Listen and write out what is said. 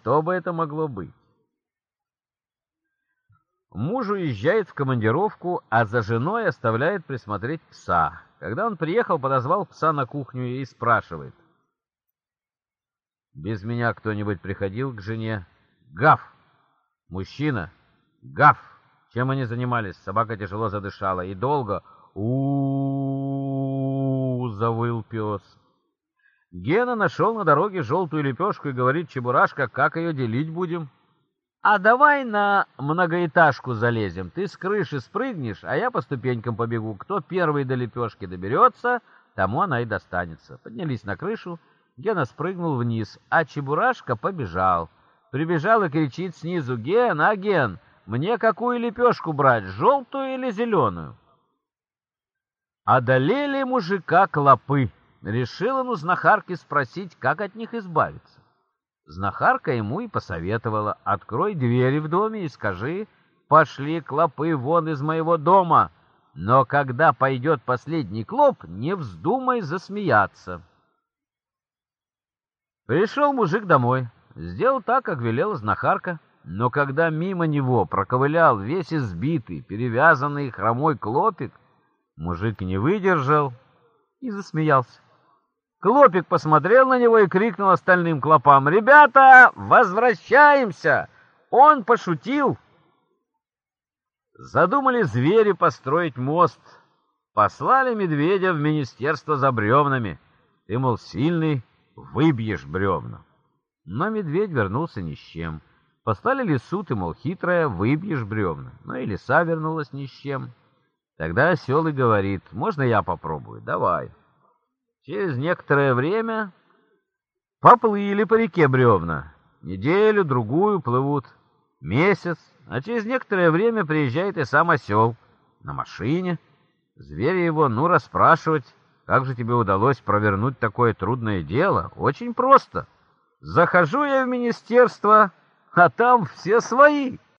что бы это могло быть? Муж уезжает в командировку, а за женой оставляет присмотреть пса. Когда он приехал, подозвал пса на кухню и спрашивает. «Без меня кто-нибудь приходил к жене?» «Гав!» «Мужчина!» «Гав!» Чем они занимались? Собака тяжело задышала. И долго у завыл пес. Гена нашел на дороге желтую лепешку и говорит Чебурашка, как ее делить будем? А давай на многоэтажку залезем. Ты с крыши спрыгнешь, а я по ступенькам побегу. Кто первый до лепешки доберется, тому она и достанется. Поднялись на крышу. Гена спрыгнул вниз, а Чебурашка побежал. Прибежал и кричит снизу: "Ген, а Ген, мне какую лепешку брать, желтую или зеленую?» Одолели мужика клопы. Решил он у знахарки спросить, как от них избавиться. Знахарка ему и посоветовала: "Открой двери в доме и скажи: пошли клопы вон из моего дома, но когда пойдет последний клоп, не вздумай засмеяться". Пришел мужик домой, сделал так, как велела знахарка, но когда мимо него проковылял весь избитый, перевязанный хромой клопик, мужик не выдержал и засмеялся. Клопик посмотрел на него и крикнул остальным клопам: "Ребята, возвращаемся! Он пошутил!" Задумали звери построить мост. Послали медведя в министерство за бревнами. Ты, мол, сильный, выбьешь бревна. Но медведь вернулся ни с чем. Послали лису, ты, мол, хитрая, выбьешь бревна. Но и лиса вернулась ни с чем. Тогда осел и говорит, можно я попробую? Давай. Через некоторое время поплыли по реке бревна. Неделю, другую плывут, месяц, а через некоторое время приезжает и сам осел на машине. Зверь его, ну, расспрашивать, как же тебе удалось провернуть такое трудное дело? Очень просто. Захожу я в министерство, а там все свои.